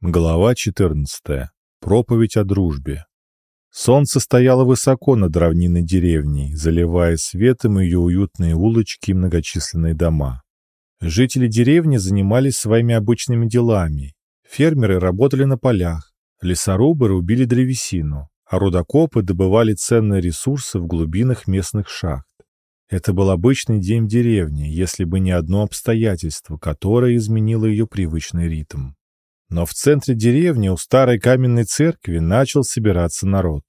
Глава 14. Проповедь о дружбе. Солнце стояло высоко над равнинной деревней, заливая светом ее уютные улочки и многочисленные дома. Жители деревни занимались своими обычными делами. Фермеры работали на полях, лесорубы рубили древесину, а рудокопы добывали ценные ресурсы в глубинах местных шахт. Это был обычный день в деревне, если бы не одно обстоятельство, которое изменило ее привычный ритм. Но в центре деревни у старой каменной церкви начал собираться народ.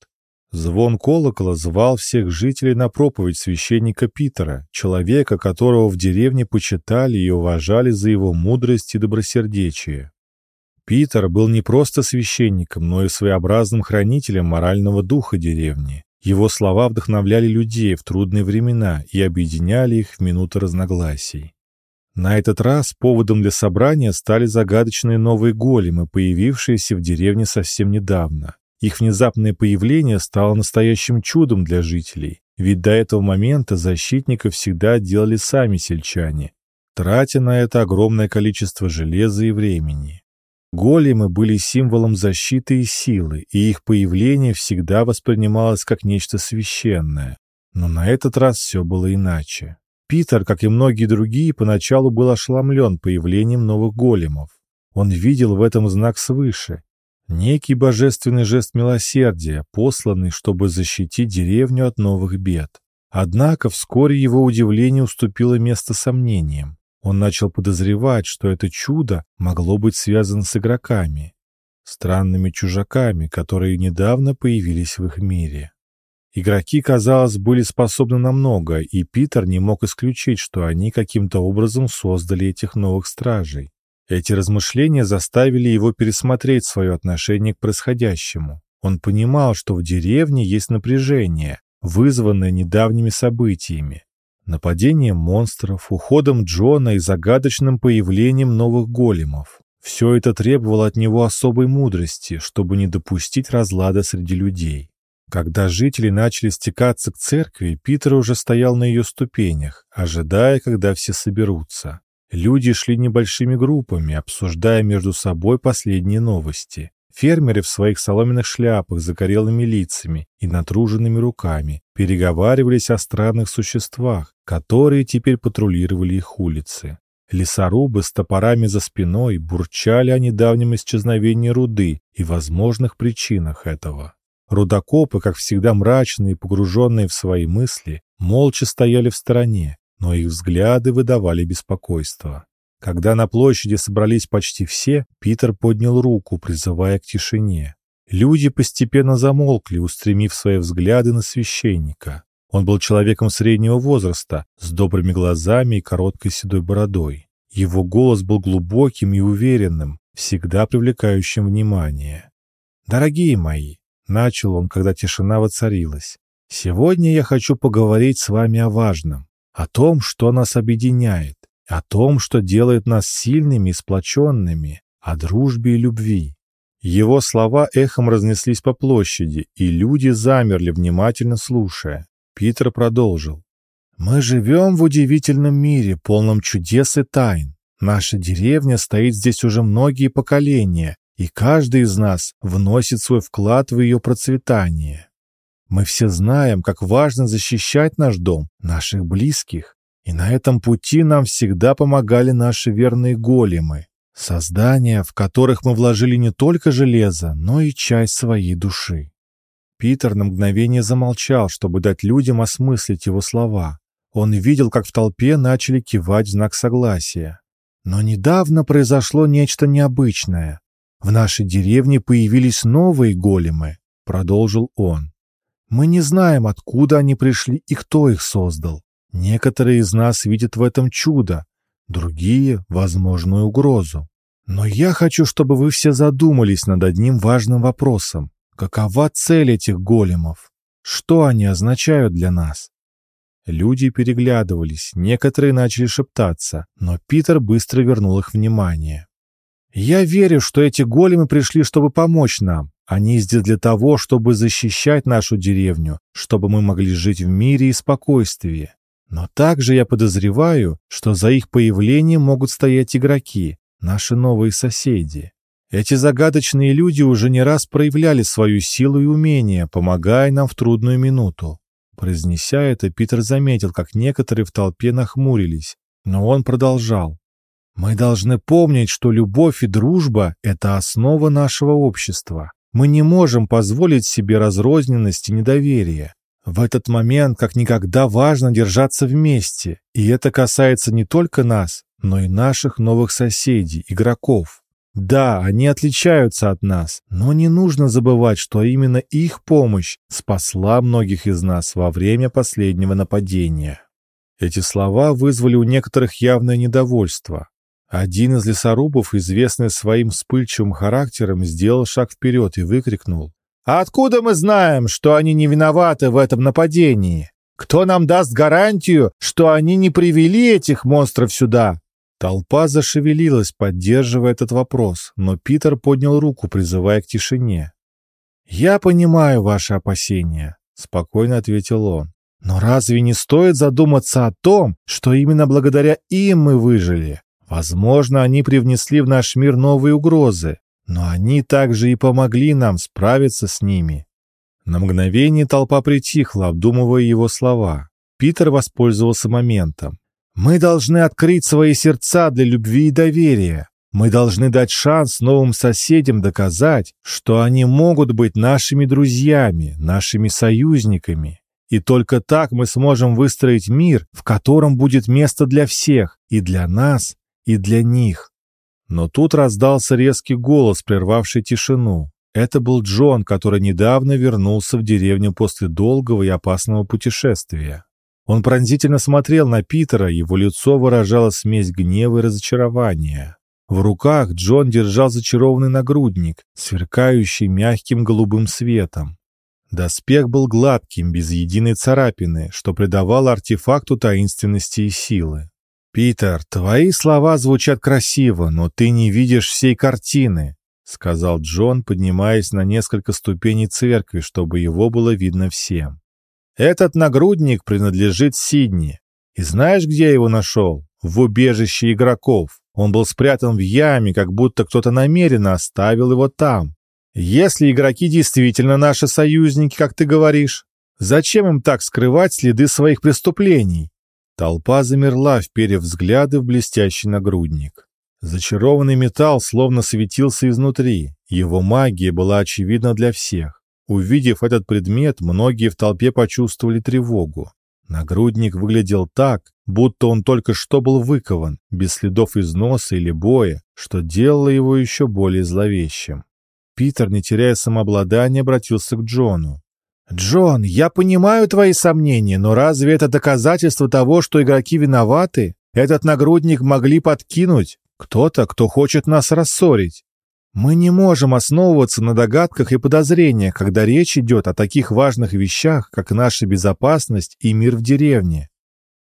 Звон колокола звал всех жителей на проповедь священника Питера, человека, которого в деревне почитали и уважали за его мудрость и добросердечие. Питер был не просто священником, но и своеобразным хранителем морального духа деревни. Его слова вдохновляли людей в трудные времена и объединяли их в минуты разногласий. На этот раз поводом для собрания стали загадочные новые големы, появившиеся в деревне совсем недавно. Их внезапное появление стало настоящим чудом для жителей, ведь до этого момента защитников всегда делали сами сельчане, тратя на это огромное количество железа и времени. Големы были символом защиты и силы, и их появление всегда воспринималось как нечто священное. Но на этот раз все было иначе. Питер, как и многие другие, поначалу был ошеломлен появлением новых големов. Он видел в этом знак свыше. Некий божественный жест милосердия, посланный, чтобы защитить деревню от новых бед. Однако вскоре его удивление уступило место сомнениям. Он начал подозревать, что это чудо могло быть связано с игроками, странными чужаками, которые недавно появились в их мире. Игроки, казалось, были способны на много, и Питер не мог исключить, что они каким-то образом создали этих новых стражей. Эти размышления заставили его пересмотреть свое отношение к происходящему. Он понимал, что в деревне есть напряжение, вызванное недавними событиями. Нападением монстров, уходом Джона и загадочным появлением новых големов. Все это требовало от него особой мудрости, чтобы не допустить разлада среди людей. Когда жители начали стекаться к церкви, Питер уже стоял на ее ступенях, ожидая, когда все соберутся. Люди шли небольшими группами, обсуждая между собой последние новости. Фермеры в своих соломенных шляпах, закорелыми лицами и натруженными руками переговаривались о странных существах, которые теперь патрулировали их улицы. Лесорубы с топорами за спиной бурчали о недавнем исчезновении руды и возможных причинах этого. Рудокопы, как всегда мрачные и погруженные в свои мысли, молча стояли в стороне, но их взгляды выдавали беспокойство. Когда на площади собрались почти все, Питер поднял руку, призывая к тишине. Люди постепенно замолкли, устремив свои взгляды на священника. Он был человеком среднего возраста, с добрыми глазами и короткой седой бородой. Его голос был глубоким и уверенным, всегда привлекающим внимание. «Дорогие мои, Начал он, когда тишина воцарилась. «Сегодня я хочу поговорить с вами о важном, о том, что нас объединяет, о том, что делает нас сильными и сплоченными, о дружбе и любви». Его слова эхом разнеслись по площади, и люди замерли, внимательно слушая. Питер продолжил. «Мы живем в удивительном мире, полном чудес и тайн. Наша деревня стоит здесь уже многие поколения, и каждый из нас вносит свой вклад в ее процветание. Мы все знаем, как важно защищать наш дом, наших близких, и на этом пути нам всегда помогали наши верные големы, создания, в которых мы вложили не только железо, но и часть своей души. Питер на мгновение замолчал, чтобы дать людям осмыслить его слова. Он видел, как в толпе начали кивать в знак согласия. Но недавно произошло нечто необычное. В нашей деревне появились новые големы, продолжил он. Мы не знаем, откуда они пришли и кто их создал. Некоторые из нас видят в этом чудо, другие — возможную угрозу. Но я хочу, чтобы вы все задумались над одним важным вопросом. Какова цель этих големов? Что они означают для нас? Люди переглядывались, некоторые начали шептаться, но Питер быстро вернул их внимание. Я верю, что эти големы пришли, чтобы помочь нам. Они здесь для того, чтобы защищать нашу деревню, чтобы мы могли жить в мире и спокойствии. Но также я подозреваю, что за их появлением могут стоять игроки, наши новые соседи. Эти загадочные люди уже не раз проявляли свою силу и умение, помогая нам в трудную минуту. Произнеся это, Питер заметил, как некоторые в толпе нахмурились, но он продолжал. «Мы должны помнить, что любовь и дружба – это основа нашего общества. Мы не можем позволить себе разрозненность и недоверие. В этот момент как никогда важно держаться вместе, и это касается не только нас, но и наших новых соседей, игроков. Да, они отличаются от нас, но не нужно забывать, что именно их помощь спасла многих из нас во время последнего нападения. Эти слова вызвали у некоторых явное недовольство. Один из лесорубов, известный своим вспыльчивым характером, сделал шаг вперед и выкрикнул. «А откуда мы знаем, что они не виноваты в этом нападении? Кто нам даст гарантию, что они не привели этих монстров сюда?» Толпа зашевелилась, поддерживая этот вопрос, но Питер поднял руку, призывая к тишине. «Я понимаю ваши опасения», — спокойно ответил он. «Но разве не стоит задуматься о том, что именно благодаря им мы выжили? Возможно, они привнесли в наш мир новые угрозы, но они также и помогли нам справиться с ними». На мгновение толпа притихла, обдумывая его слова. Питер воспользовался моментом. Мы должны открыть свои сердца для любви и доверия. Мы должны дать шанс новым соседям доказать, что они могут быть нашими друзьями, нашими союзниками. И только так мы сможем выстроить мир, в котором будет место для всех, и для нас, и для них. Но тут раздался резкий голос, прервавший тишину. Это был Джон, который недавно вернулся в деревню после долгого и опасного путешествия. Он пронзительно смотрел на Питера, его лицо выражало смесь гнева и разочарования. В руках Джон держал зачарованный нагрудник, сверкающий мягким голубым светом. Доспех был гладким, без единой царапины, что придавало артефакту таинственности и силы. «Питер, твои слова звучат красиво, но ты не видишь всей картины», — сказал Джон, поднимаясь на несколько ступеней церкви, чтобы его было видно всем. Этот нагрудник принадлежит Сидни. И знаешь, где я его нашел? В убежище игроков. Он был спрятан в яме, как будто кто-то намеренно оставил его там. Если игроки действительно наши союзники, как ты говоришь, зачем им так скрывать следы своих преступлений? Толпа замерла, вперев взгляды в блестящий нагрудник. Зачарованный металл словно светился изнутри. Его магия была очевидна для всех. Увидев этот предмет, многие в толпе почувствовали тревогу. Нагрудник выглядел так, будто он только что был выкован, без следов износа или боя, что делало его еще более зловещим. Питер, не теряя самообладания, обратился к Джону. «Джон, я понимаю твои сомнения, но разве это доказательство того, что игроки виноваты? Этот нагрудник могли подкинуть кто-то, кто хочет нас рассорить. Мы не можем основываться на догадках и подозрениях, когда речь идет о таких важных вещах, как наша безопасность и мир в деревне.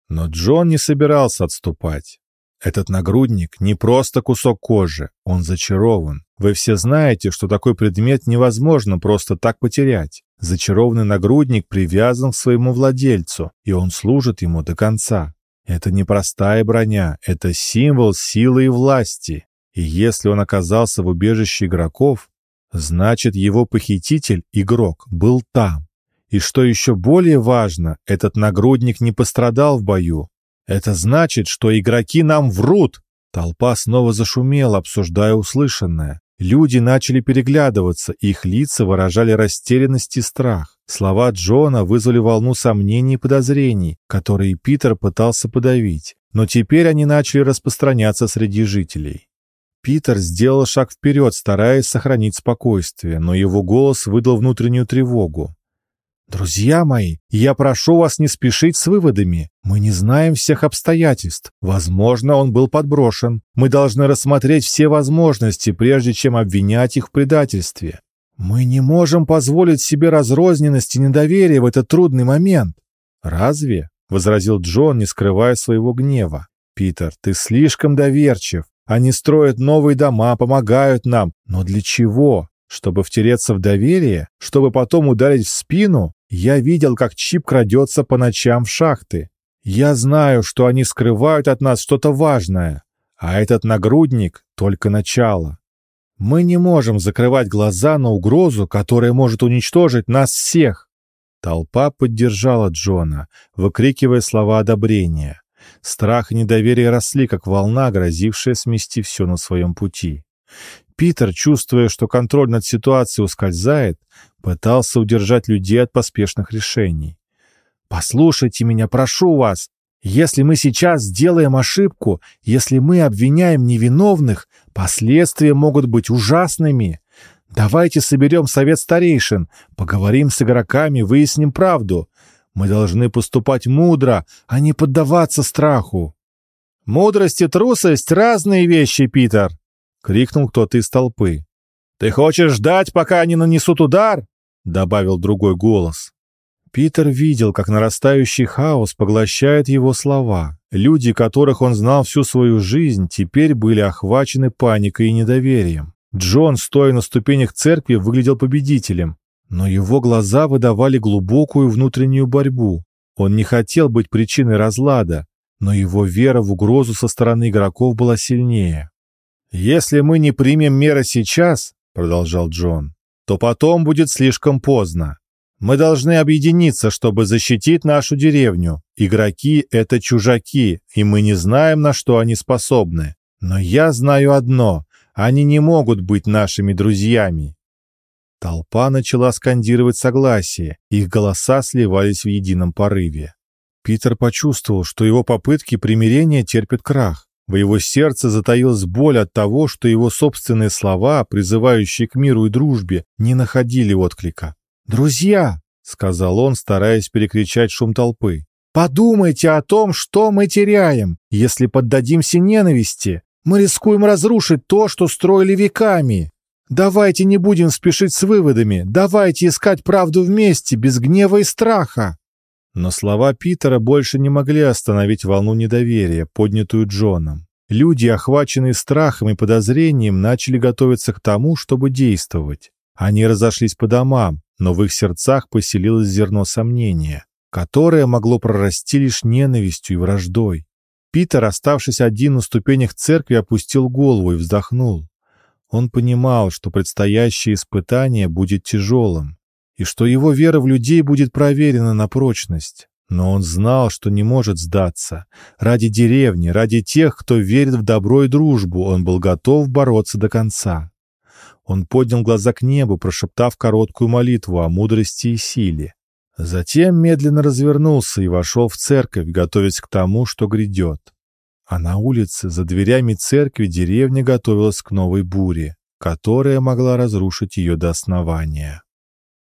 Но Джон не собирался отступать. Этот нагрудник не просто кусок кожи, он зачарован. Вы все знаете, что такой предмет невозможно просто так потерять. Зачарованный нагрудник привязан к своему владельцу, и он служит ему до конца. Это не простая броня, это символ силы и власти. И если он оказался в убежище игроков, значит его похититель, игрок, был там. И что еще более важно, этот нагрудник не пострадал в бою. Это значит, что игроки нам врут. Толпа снова зашумела, обсуждая услышанное. Люди начали переглядываться, их лица выражали растерянность и страх. Слова Джона вызвали волну сомнений и подозрений, которые Питер пытался подавить, но теперь они начали распространяться среди жителей. Питер сделал шаг вперед, стараясь сохранить спокойствие, но его голос выдал внутреннюю тревогу. «Друзья мои, я прошу вас не спешить с выводами. Мы не знаем всех обстоятельств. Возможно, он был подброшен. Мы должны рассмотреть все возможности, прежде чем обвинять их в предательстве. Мы не можем позволить себе разрозненность и недоверие в этот трудный момент». «Разве?» — возразил Джон, не скрывая своего гнева. «Питер, ты слишком доверчив. Они строят новые дома, помогают нам. Но для чего? Чтобы втереться в доверие? Чтобы потом ударить в спину? Я видел, как Чип крадется по ночам в шахты. Я знаю, что они скрывают от нас что-то важное. А этот нагрудник — только начало. Мы не можем закрывать глаза на угрозу, которая может уничтожить нас всех. Толпа поддержала Джона, выкрикивая слова одобрения. Страх и недоверие росли, как волна, грозившая смести все на своем пути. Питер, чувствуя, что контроль над ситуацией ускользает, пытался удержать людей от поспешных решений. «Послушайте меня, прошу вас. Если мы сейчас сделаем ошибку, если мы обвиняем невиновных, последствия могут быть ужасными. Давайте соберем совет старейшин, поговорим с игроками, выясним правду. Мы должны поступать мудро, а не поддаваться страху». «Мудрость и трусость — разные вещи, Питер!» — крикнул кто-то из толпы. «Ты хочешь ждать, пока они нанесут удар?» — добавил другой голос. Питер видел, как нарастающий хаос поглощает его слова. Люди, которых он знал всю свою жизнь, теперь были охвачены паникой и недоверием. Джон, стоя на ступенях церкви, выглядел победителем, но его глаза выдавали глубокую внутреннюю борьбу. Он не хотел быть причиной разлада, но его вера в угрозу со стороны игроков была сильнее. «Если мы не примем меры сейчас, — продолжал Джон, — то потом будет слишком поздно. Мы должны объединиться, чтобы защитить нашу деревню. Игроки — это чужаки, и мы не знаем, на что они способны. Но я знаю одно — они не могут быть нашими друзьями». Толпа начала скандировать согласие, их голоса сливались в едином порыве. Питер почувствовал, что его попытки примирения терпят крах. В его сердце затаилась боль от того, что его собственные слова, призывающие к миру и дружбе, не находили отклика. «Друзья!» — сказал он, стараясь перекричать шум толпы. «Подумайте о том, что мы теряем. Если поддадимся ненависти, мы рискуем разрушить то, что строили веками. Давайте не будем спешить с выводами, давайте искать правду вместе, без гнева и страха». Но слова Питера больше не могли остановить волну недоверия, поднятую Джоном. Люди, охваченные страхом и подозрением, начали готовиться к тому, чтобы действовать. Они разошлись по домам, но в их сердцах поселилось зерно сомнения, которое могло прорасти лишь ненавистью и враждой. Питер, оставшись один на ступенях церкви, опустил голову и вздохнул. Он понимал, что предстоящее испытание будет тяжелым, и что его вера в людей будет проверена на прочность. Но он знал, что не может сдаться. Ради деревни, ради тех, кто верит в добро и дружбу, он был готов бороться до конца. Он поднял глаза к небу, прошептав короткую молитву о мудрости и силе. Затем медленно развернулся и вошел в церковь, готовясь к тому, что грядет. А на улице, за дверями церкви, деревня готовилась к новой буре, которая могла разрушить ее до основания.